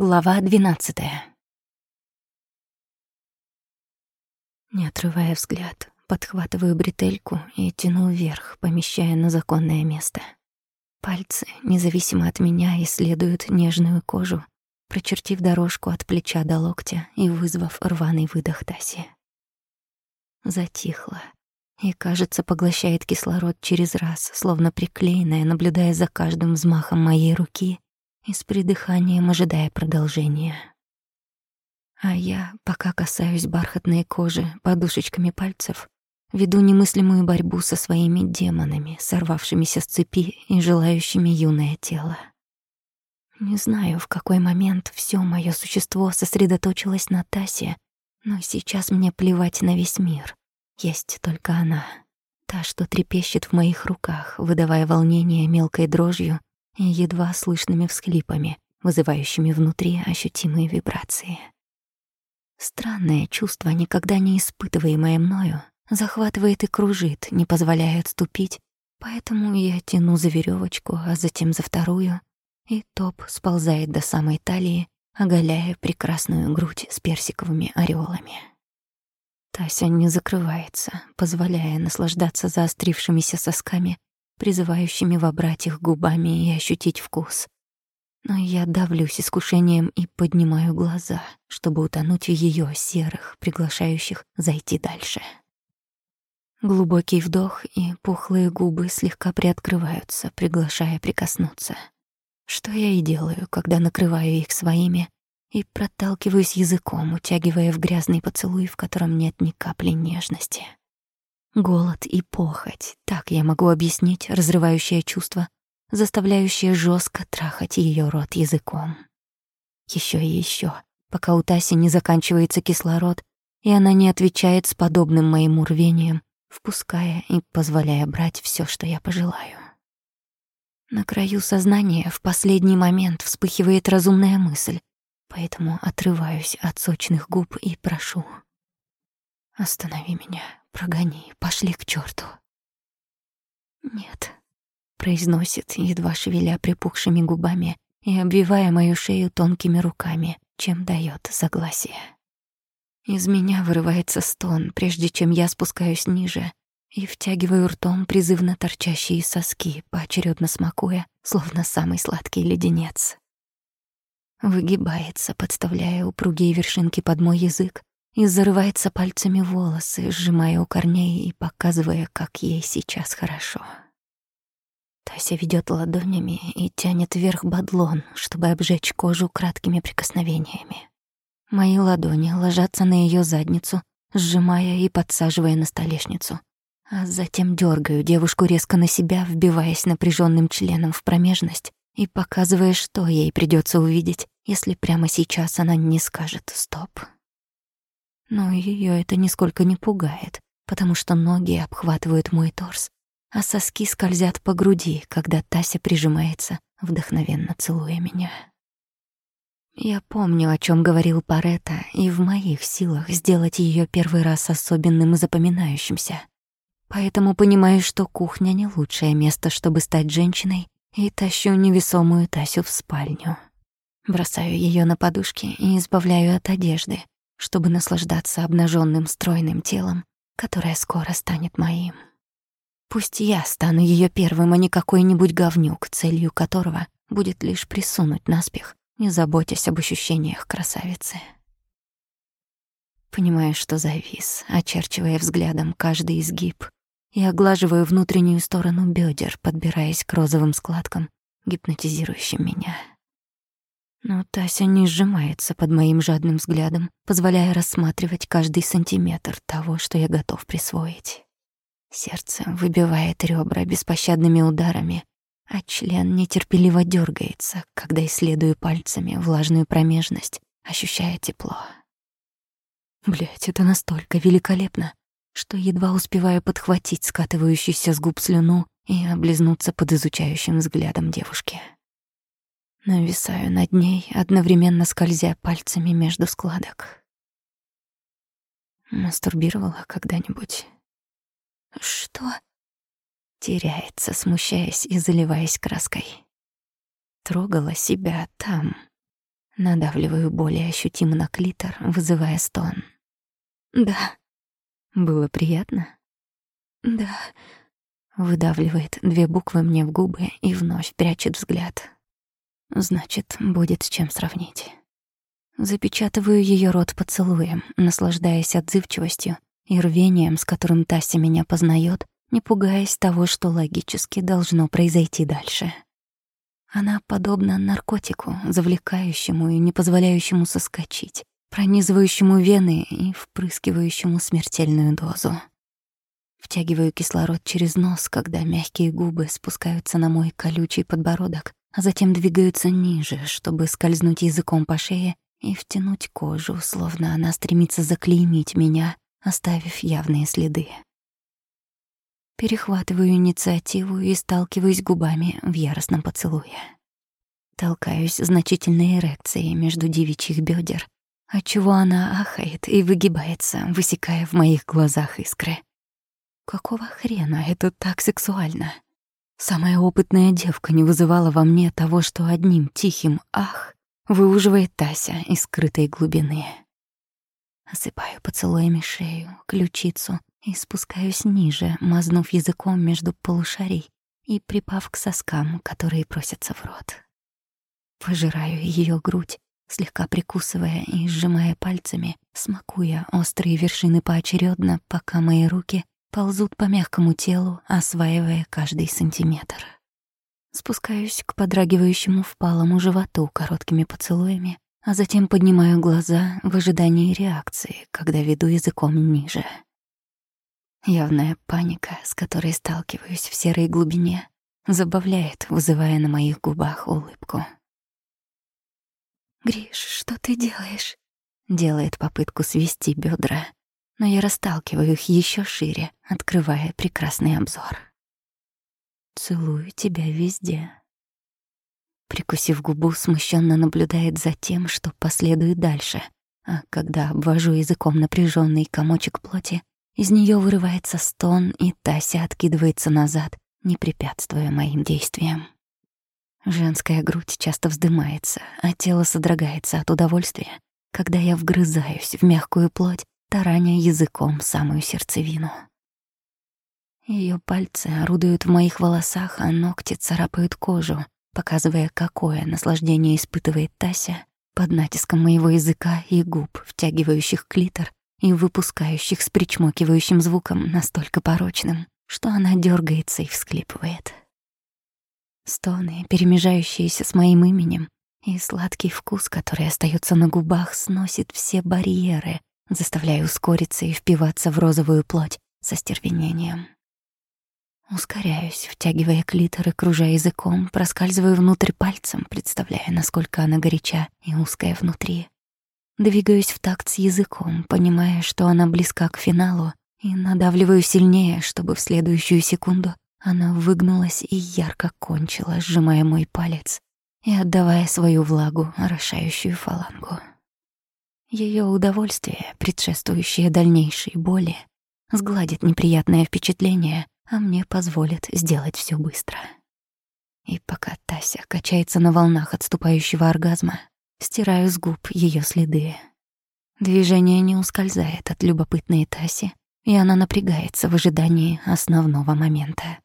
Глава двенадцатая. Не отрывая взгляд, подхватываю бретельку и тяну вверх, помещая на законное место. Пальцы, независимо от меня, исследуют нежную кожу, прочертив дорожку от плеча до локтя и вызвав рваный выдох Таси. Затихло и, кажется, поглощает кислород через раз, словно приклеенная, наблюдая за каждым взмахом моей руки и с придыханием ожидая продолжения. А я, пока касаюсь бархатной кожи подушечками пальцев, веду немыслимую борьбу со своими демонами, сорвавшимися с цепи и желающими юное тело. Не знаю, в какой момент все мое существо сосредоточилось на Тасе, но сейчас мне плевать на весь мир. Есть только она. Та, что трепещет в моих руках, выдавая волнение мелкой дрожью и едва слышными всхлипами, вызывающими внутри ощутимые вибрации. Странное чувство, никогда не испытываемое мною, захватывает и кружит, не позволяя отступить, поэтому я тяну за веревочку, а затем за вторую, и топ сползает до самой талии, оголяя прекрасную грудь с персиковыми ореолами. Тася не закрывается, позволяя наслаждаться заострившимися сосками, призывающими вобрать их губами и ощутить вкус. Но я давлюсь искушением и поднимаю глаза, чтобы утонуть в ее серых, приглашающих зайти дальше. Глубокий вдох, и пухлые губы слегка приоткрываются, приглашая прикоснуться — что я и делаю, когда накрываю их своими и проталкиваюсь языком, утягивая в грязный поцелуй, в котором нет ни капли нежности. Голод и похоть, так я могу объяснить разрывающее чувство, заставляющее жестко трахать ее рот языком. Еще и еще, пока у Таси не заканчивается кислород, и она не отвечает с подобным моему рвением, впуская и позволяя брать все, что я пожелаю. На краю сознания в последний момент вспыхивает разумная мысль, поэтому отрываюсь от сочных губ и прошу. «Останови меня, прогони, пошли к черту. «Нет», — произносит, едва шевеля припухшими губами и обвивая мою шею тонкими руками, чем дает согласие. Из меня вырывается стон, прежде чем я спускаюсь ниже и втягиваю ртом призывно торчащие соски, поочередно смакуя, словно самый сладкий леденец. Выгибается, подставляя упругие вершинки под мой язык, и зарывается пальцами волосы, сжимая у корней и показывая, как ей сейчас хорошо. Тася ведет ладонями и тянет вверх бадлон, чтобы обжечь кожу краткими прикосновениями. Мои ладони ложатся на ее задницу, сжимая и подсаживая на столешницу, а затем дергаю девушку резко на себя, вбиваясь напряженным членом в промежность и показывая, что ей придется увидеть, если прямо сейчас она не скажет «стоп». Но ее это нисколько не пугает, потому что ноги обхватывают мой торс, а соски скользят по груди, когда Тася прижимается, вдохновенно целуя меня. Я помню, о чем говорил Парета, и в моих силах сделать ее первый раз особенным и запоминающимся. Поэтому понимаю, что кухня не лучшее место, чтобы стать женщиной, и тащу невесомую Тасю в спальню. Бросаю ее на подушки и избавляю от одежды, чтобы наслаждаться обнаженным стройным телом, которое скоро станет моим. Пусть я стану ее первым, а не какой-нибудь говнюк, целью которого будет лишь присунуть наспех, не заботясь об ощущениях красавицы. Понимаю, что завис, очерчивая взглядом каждый изгиб, и оглаживаю внутреннюю сторону бедер, подбираясь к розовым складкам, гипнотизирующим меня. Но Тася не сжимается под моим жадным взглядом, позволяя рассматривать каждый сантиметр того, что я готов присвоить. Сердце выбивает ребра беспощадными ударами, а член нетерпеливо дергается, когда исследую пальцами влажную промежность, ощущая тепло. Блять, это настолько великолепно, что едва успеваю подхватить скатывающуюся с губ слюну и облизнуться под изучающим взглядом девушки. Нависаю над ней, одновременно скользя пальцами между складок. Мастурбировала когда-нибудь? Что? Теряется, смущаясь и заливаясь краской. Трогала себя там. Надавливаю более ощутимо на клитор, вызывая стон. «Да». «Было приятно?» «Да». Выдавливает две буквы мне в губы и вновь прячет взгляд. Значит, будет с чем сравнить. Запечатываю ее рот поцелуем, наслаждаясь отзывчивостью и рвением, с которым Тася меня познает, не пугаясь того, что логически должно произойти дальше. Она подобна наркотику, завлекающему и не позволяющему соскочить, пронизывающему вены и впрыскивающему смертельную дозу. Втягиваю кислород через нос, когда мягкие губы спускаются на мой колючий подбородок, а затем двигаются ниже, чтобы скользнуть языком по шее и втянуть кожу, словно она стремится заклеймить меня, оставив явные следы. Перехватываю инициативу и сталкиваюсь губами в яростном поцелуе. Толкаюсь значительной эрекцией между девичьих бедер, отчего она ахает и выгибается, высекая в моих глазах искры. Какого хрена это так сексуально? Самая опытная девка не вызывала во мне того, что одним тихим «ах» выуживает Тася из скрытой глубины. Осыпаю поцелуями шею, ключицу и спускаюсь ниже, мазнув языком между полушарий и припав к соскам, которые просятся в рот. Пожираю ее грудь, слегка прикусывая и сжимая пальцами, смакуя острые вершины поочередно, пока мои руки ползут по мягкому телу, осваивая каждый сантиметр. Спускаюсь к подрагивающему впалому животу короткими поцелуями, а затем поднимаю глаза в ожидании реакции, когда веду языком ниже. Явная паника, с которой сталкиваюсь в серой глубине, забавляет, вызывая на моих губах улыбку. «Гриш, что ты делаешь?» Делает попытку свести бедра, но я расталкиваю их еще шире, открывая прекрасный обзор. Целую тебя везде. Прикусив губу, смущенно наблюдает за тем, что последует дальше. А когда обвожу языком напряженный комочек плоти, из нее вырывается стон, и Тася откидывается назад, не препятствуя моим действиям. Женская грудь часто вздымается, а тело содрогается от удовольствия, когда я вгрызаюсь в мягкую плоть, тараня языком самую сердцевину. Ее пальцы орудуют в моих волосах, а ногти царапают кожу, показывая, какое наслаждение испытывает Тася под натиском моего языка и губ, втягивающих клитор и выпускающих с причмокивающим звуком настолько порочным, что она дергается и всклипывает. Стоны, перемежающиеся с моим именем, и сладкий вкус, который остается на губах, сносит все барьеры, заставляя ускориться и впиваться в розовую плоть со стервенением. Ускоряюсь, втягивая клитор и кружа языком, проскальзываю внутрь пальцем, представляя, насколько она горяча и узкая внутри. Двигаюсь в такт с языком, понимая, что она близка к финалу, и надавливаю сильнее, чтобы в следующую секунду она выгнулась и ярко кончила, сжимая мой палец и отдавая свою влагу, орошающую фалангу. Ее удовольствие, предшествующее дальнейшей боли, сгладит неприятное впечатление — а мне позволят сделать все быстро. И пока Тася качается на волнах отступающего оргазма, стираю с губ ее следы. Движение не ускользает от любопытной Таси, и она напрягается в ожидании основного момента.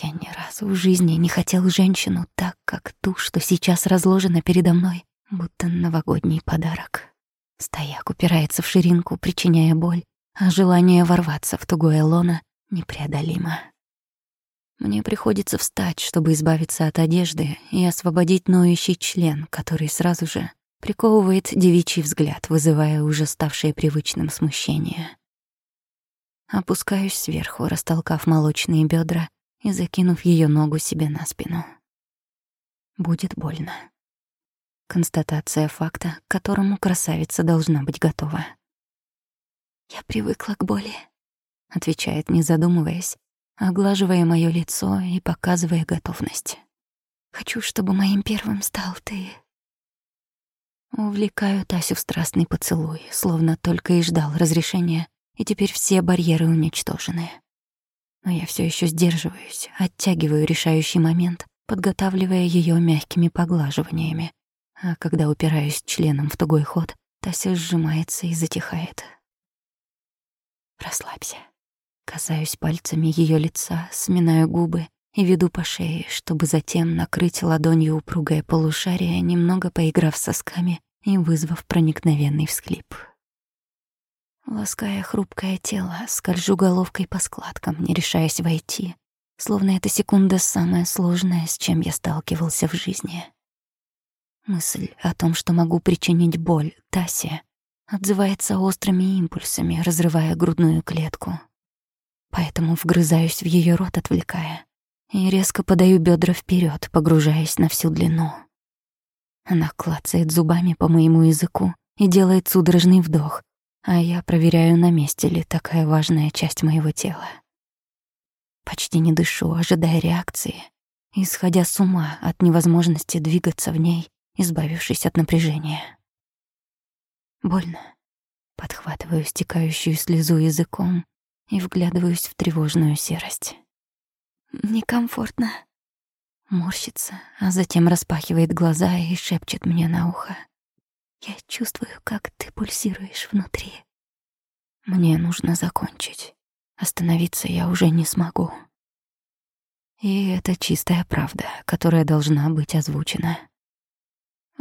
Я ни разу в жизни не хотел женщину так, как ту, что сейчас разложена передо мной, будто новогодний подарок. Стояк упирается в ширинку, причиняя боль, а желание ворваться в тугое лоно непреодолимо. Мне приходится встать, чтобы избавиться от одежды и освободить ноющий член, который сразу же приковывает девичий взгляд, вызывая уже ставшее привычным смущение. Опускаюсь сверху, растолкав молочные бедра и закинув ее ногу себе на спину. Будет больно. Констатация факта, к которому красавица должна быть готова. Я привыкла к боли отвечает, не задумываясь, оглаживая моё лицо и показывая готовность. Хочу, чтобы моим первым стал ты. Увлекаю Тасю в страстный поцелуй, словно только и ждал разрешения, и теперь все барьеры уничтожены. Но я все еще сдерживаюсь, оттягиваю решающий момент, подготавливая ее мягкими поглаживаниями, а когда упираюсь членом в тугой ход, Тася сжимается и затихает. Расслабься. Касаюсь пальцами ее лица, сминаю губы и веду по шее, чтобы затем накрыть ладонью упругое полушарие, немного поиграв сосками и вызвав проникновенный всхлип. Лаская хрупкое тело, скольжу головкой по складкам, не решаясь войти, словно эта секунда самая сложная, с чем я сталкивался в жизни. Мысль о том, что могу причинить боль Тасе, отзывается острыми импульсами, разрывая грудную клетку. Поэтому вгрызаюсь в ее рот, отвлекая, и резко подаю бедра вперед, погружаясь на всю длину. Она клацает зубами по моему языку и делает судорожный вдох, а я проверяю, на месте ли такая важная часть моего тела. Почти не дышу, ожидая реакции, исходя с ума от невозможности двигаться в ней, избавившись от напряжения. Больно. Подхватываю стекающую слезу языком и вглядываюсь в тревожную серость. Некомфортно. Морщится, а затем распахивает глаза и шепчет мне на ухо. Я чувствую, как ты пульсируешь внутри. Мне нужно закончить. Остановиться я уже не смогу. И это чистая правда, которая должна быть озвучена.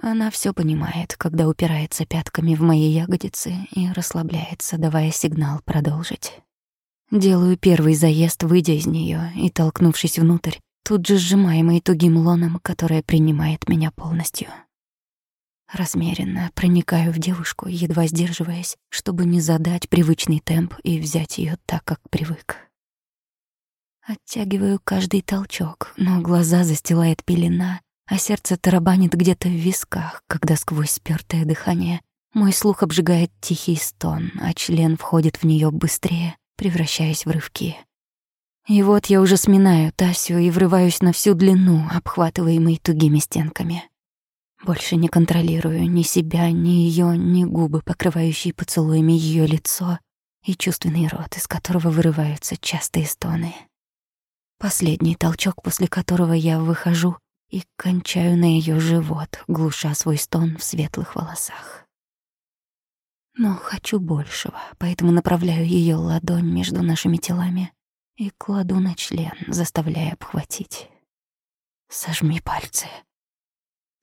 Она все понимает, когда упирается пятками в мои ягодицы и расслабляется, давая сигнал продолжить. Делаю первый заезд, выйдя из нее и, толкнувшись внутрь, тут же сжимаемый тугим лоном, которое принимает меня полностью. Размеренно проникаю в девушку, едва сдерживаясь, чтобы не задать привычный темп и взять ее так, как привык. Оттягиваю каждый толчок, но глаза застилает пелена, а сердце тарабанит где-то в висках, когда сквозь спёртое дыхание мой слух обжигает тихий стон, а член входит в нее быстрее, превращаясь в рывки. И вот я уже сминаю Тасю и врываюсь на всю длину, обхватываемой тугими стенками. Больше не контролирую ни себя, ни ее, ни губы, покрывающие поцелуями ее лицо и чувственный рот, из которого вырываются частые стоны. Последний толчок, после которого я выхожу и кончаю на ее живот, глуша свой стон в светлых волосах. Но хочу большего, поэтому направляю ее ладонь между нашими телами и кладу на член, заставляя обхватить. «Сожми пальцы»,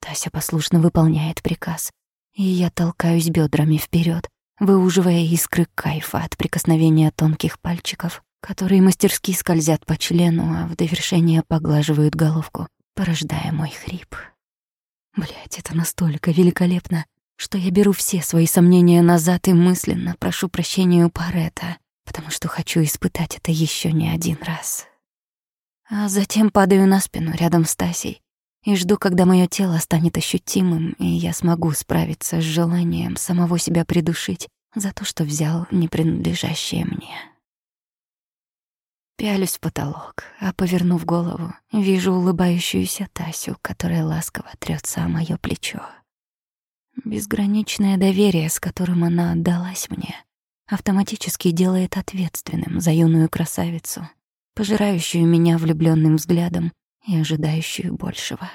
Тася послушно выполняет приказ, и я толкаюсь бедрами вперед, выуживая искры кайфа от прикосновения тонких пальчиков, которые мастерски скользят по члену, а в довершение поглаживают головку, порождая мой хрип. Блять, это настолько великолепно, что я беру все свои сомнения назад и мысленно прошу прощения у Парета, потому что хочу испытать это еще не один раз. А затем падаю на спину рядом с Тасей и жду, когда мое тело станет ощутимым, и я смогу справиться с желанием самого себя придушить за то, что взял не принадлежащее мне. Пялюсь в потолок, а повернув голову, вижу улыбающуюся Тасю, которая ласково трется о моё плечо. Безграничное доверие, с которым она отдалась мне, автоматически делает ответственным за юную красавицу, пожирающую меня влюбленным взглядом и ожидающую большего.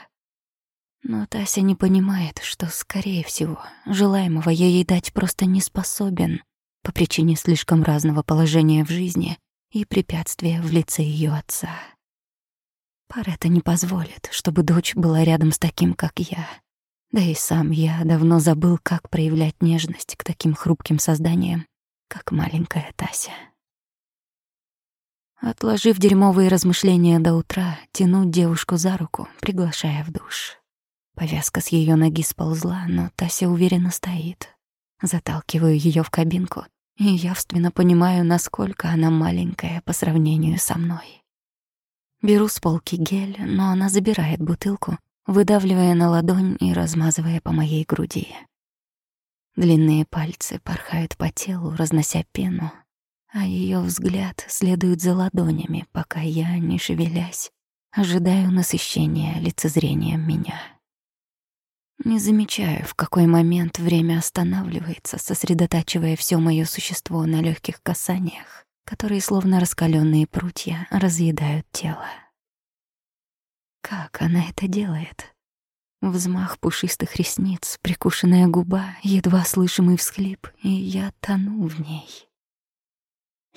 Но Тася не понимает, что, скорее всего, желаемого ей дать просто не способен по причине слишком разного положения в жизни и препятствия в лице ее отца. Парета не позволит, чтобы дочь была рядом с таким, как я. Да и сам я давно забыл, как проявлять нежность к таким хрупким созданиям, как маленькая Тася. Отложив дерьмовые размышления до утра, тяну девушку за руку, приглашая в душ. Повязка с ее ноги сползла, но Тася уверенно стоит. Заталкиваю ее в кабинку и явственно понимаю, насколько она маленькая по сравнению со мной. Беру с полки гель, но она забирает бутылку, выдавливая на ладонь и размазывая по моей груди. Длинные пальцы порхают по телу, разнося пену, а ее взгляд следует за ладонями, пока я, не шевелясь, ожидаю насыщения лицезрением меня. Не замечаю, в какой момент время останавливается, сосредотачивая все мое существо на легких касаниях, которые, словно раскаленные прутья, разъедают тело. Как она это делает? Взмах пушистых ресниц, прикушенная губа, едва слышимый всхлип, и я тону в ней.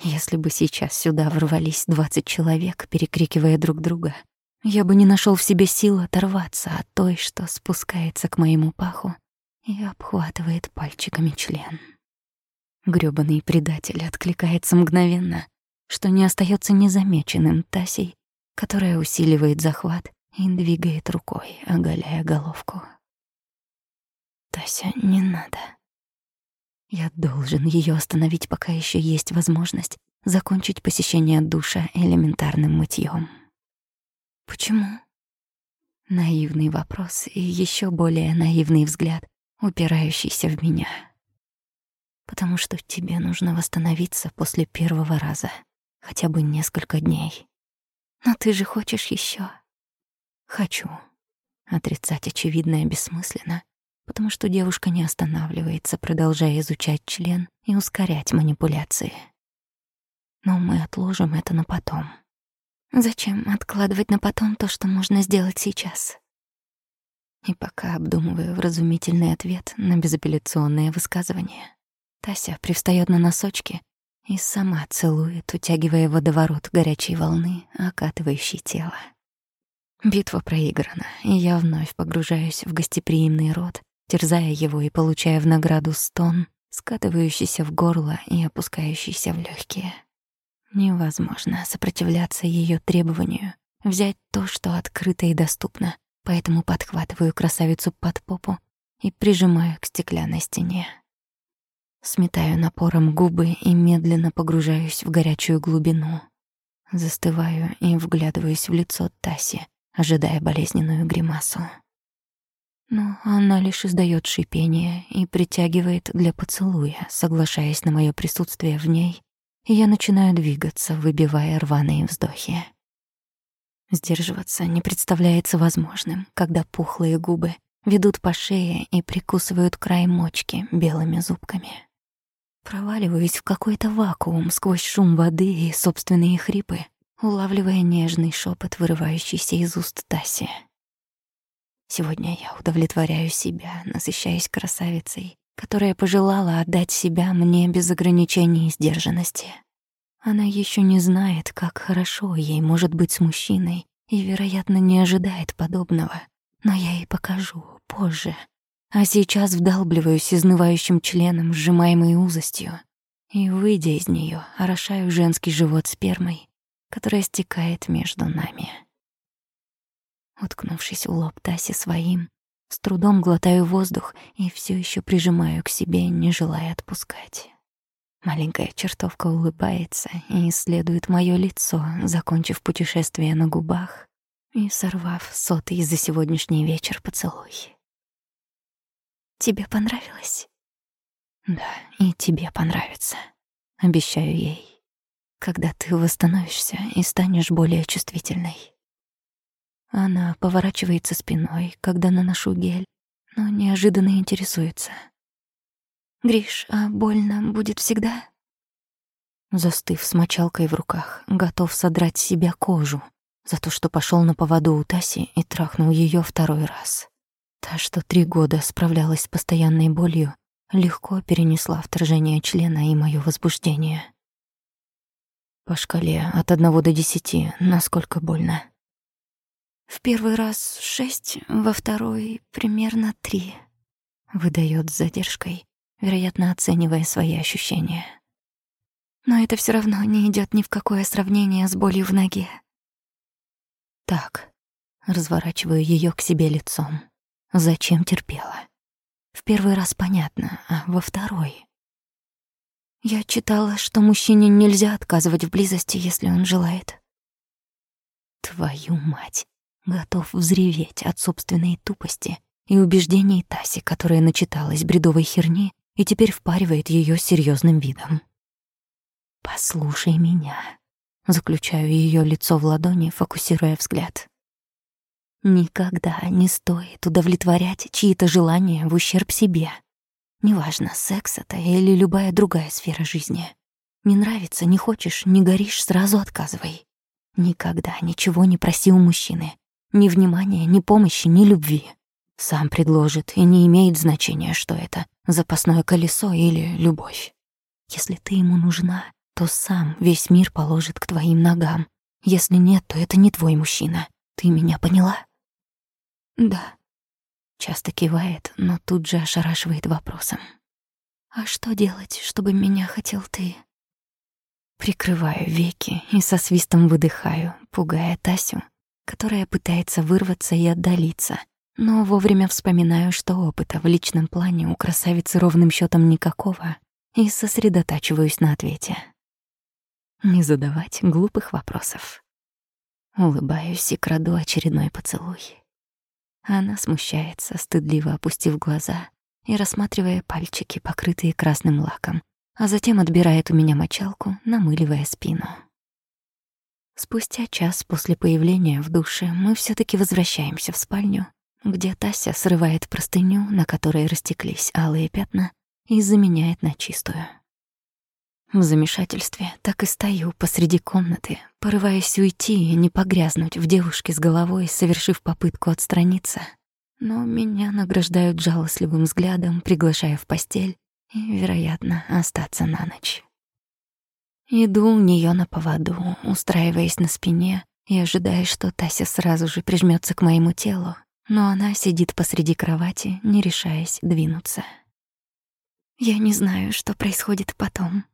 Если бы сейчас сюда ворвались двадцать человек, перекрикивая друг друга, я бы не нашел в себе сил оторваться от той, что спускается к моему паху и обхватывает пальчиками член. Грёбаный предатель откликается мгновенно, что не остается незамеченным Тасей, которая усиливает захват и двигает рукой, оголяя головку. «Тася, не надо. Я должен ее остановить, пока еще есть возможность закончить посещение душа элементарным мытьем. Почему? Наивный вопрос и еще более наивный взгляд, упирающийся в меня. Потому что тебе нужно восстановиться после первого раза, хотя бы несколько дней. Но ты же хочешь еще. Хочу. Отрицать очевидное бессмысленно, потому что девушка не останавливается, продолжая изучать член и ускорять манипуляции. Но мы отложим это на потом. Зачем откладывать на потом то, что можно сделать сейчас? И пока обдумываю вразумительный ответ на безапелляционное высказывание, Тася привстаёт на носочки и сама целует, утягивая водоворот горячей волны, окатывающей тело. Битва проиграна, и я вновь погружаюсь в гостеприимный рот, терзая его и получая в награду стон, скатывающийся в горло и опускающийся в легкие. Невозможно сопротивляться ее требованию, взять то, что открыто и доступно, поэтому подхватываю красавицу под попу и прижимаю к стеклянной стене. Сметаю напором губы и медленно погружаюсь в горячую глубину. Застываю и вглядываюсь в лицо Таси, ожидая болезненную гримасу. Но она лишь издаёт шипение и притягивает для поцелуя, соглашаясь на моё присутствие в ней и я начинаю двигаться, выбивая рваные вздохи. Сдерживаться не представляется возможным, когда пухлые губы ведут по шее и прикусывают край мочки белыми зубками. Проваливаюсь в какой-то вакуум сквозь шум воды и собственные хрипы, улавливая нежный шепот, вырывающийся из уст Таси. Сегодня я удовлетворяю себя, насыщаясь красавицей, которая пожелала отдать себя мне без ограничений и сдержанности. Она еще не знает, как хорошо ей может быть с мужчиной и, вероятно, не ожидает подобного. Но я ей покажу позже. А сейчас вдалбливаюсь изнывающим членом, сжимаемой узостью, и, выйдя из нее, орошаю женский живот спермой, которая стекает между нами. Уткнувшись в лоб Таси своим, с трудом глотаю воздух и все еще прижимаю к себе, не желая отпускать. Маленькая чертовка улыбается и исследует мое лицо, закончив путешествие на губах и сорвав сотый за сегодняшний вечер поцелуй. «Тебе понравилось?» «Да, и тебе понравится. Обещаю ей. Когда ты восстановишься и станешь более чувствительной». Она поворачивается спиной, когда наношу гель, но неожиданно интересуется. «Гриш, а больно будет всегда?» Застыв с мочалкой в руках, готов содрать себя кожу за то, что пошел на поводу у Таси и трахнул ее второй раз. Та, что три года справлялась с постоянной болью, легко перенесла вторжение члена и мое возбуждение. По шкале от одного до десяти, насколько больно. В первый раз шесть, во второй примерно три. Выдает с задержкой, вероятно, оценивая свои ощущения. Но это все равно не идет ни в какое сравнение с болью в ноге. Так, разворачиваю ее к себе лицом. Зачем терпела? В первый раз понятно, а во второй... Я читала, что мужчине нельзя отказывать в близости, если он желает. Твою мать готов взреветь от собственной тупости и убеждений Таси, которая начиталась бредовой херни и теперь впаривает ее серьезным видом. «Послушай меня», — заключаю ее лицо в ладони, фокусируя взгляд. «Никогда не стоит удовлетворять чьи-то желания в ущерб себе. Неважно, секс это или любая другая сфера жизни. Не нравится, не хочешь, не горишь, сразу отказывай. Никогда ничего не проси у мужчины, ни внимания, ни помощи, ни любви. Сам предложит, и не имеет значения, что это — запасное колесо или любовь. Если ты ему нужна, то сам весь мир положит к твоим ногам. Если нет, то это не твой мужчина. Ты меня поняла? Да. Часто кивает, но тут же ошарашивает вопросом. А что делать, чтобы меня хотел ты? Прикрываю веки и со свистом выдыхаю, пугая Тасю, которая пытается вырваться и отдалиться, но вовремя вспоминаю, что опыта в личном плане у красавицы ровным счетом никакого, и сосредотачиваюсь на ответе. Не задавать глупых вопросов. Улыбаюсь и краду очередной поцелуй. Она смущается, стыдливо опустив глаза и рассматривая пальчики, покрытые красным лаком, а затем отбирает у меня мочалку, намыливая спину. Спустя час после появления в душе мы все таки возвращаемся в спальню, где Тася срывает простыню, на которой растеклись алые пятна, и заменяет на чистую. В замешательстве так и стою посреди комнаты, порываясь уйти и не погрязнуть в девушке с головой, совершив попытку отстраниться. Но меня награждают жалостливым взглядом, приглашая в постель, и, вероятно, остаться на ночь. Иду у неё на поводу, устраиваясь на спине и ожидая, что Тася сразу же прижмётся к моему телу, но она сидит посреди кровати, не решаясь двинуться. Я не знаю, что происходит потом.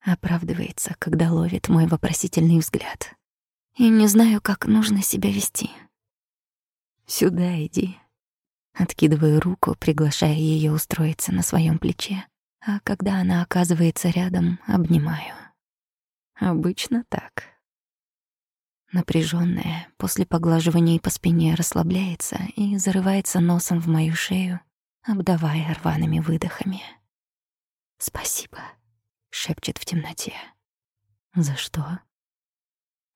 Оправдывается, когда ловит мой вопросительный взгляд. И не знаю, как нужно себя вести. Сюда иди, Откидываю руку, приглашая ее устроиться на своем плече, а когда она оказывается рядом, обнимаю. Обычно так. Напряженная после поглаживания по спине расслабляется и зарывается носом в мою шею, обдавая рваными выдохами. «Спасибо», — шепчет в темноте. «За что?»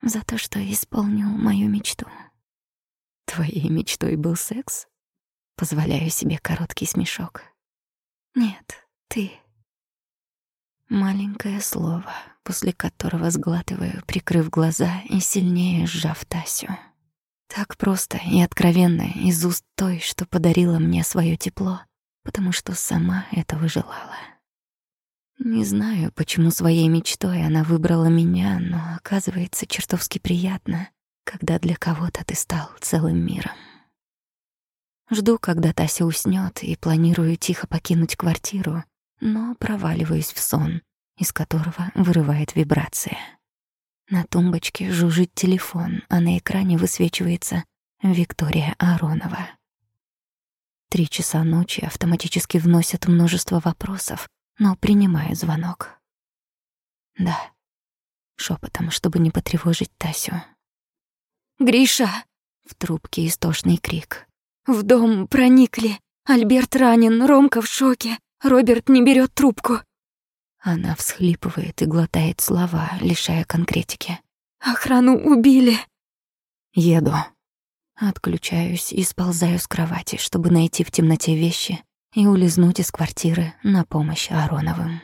«За то, что исполнил мою мечту». «Твоей мечтой был секс?» Позволяю себе короткий смешок. Нет, ты. Маленькое слово, после которого сглатываю, прикрыв глаза и сильнее сжав Тасю. Так просто и откровенно из уст той, что подарила мне свое тепло, потому что сама этого желала. Не знаю, почему своей мечтой она выбрала меня, но оказывается чертовски приятно, когда для кого-то ты стал целым миром. Жду, когда Тася уснёт, и планирую тихо покинуть квартиру, но проваливаюсь в сон, из которого вырывает вибрация. На тумбочке жужжит телефон, а на экране высвечивается Виктория Аронова. Три часа ночи автоматически вносят множество вопросов, но принимаю звонок. «Да», шепотом, чтобы не потревожить Тасю. «Гриша!» — в трубке истошный крик. В дом проникли. Альберт ранен, Ромка в шоке. Роберт не берет трубку. Она всхлипывает и глотает слова, лишая конкретики. Охрану убили. Еду. Отключаюсь и сползаю с кровати, чтобы найти в темноте вещи и улизнуть из квартиры на помощь Ароновым.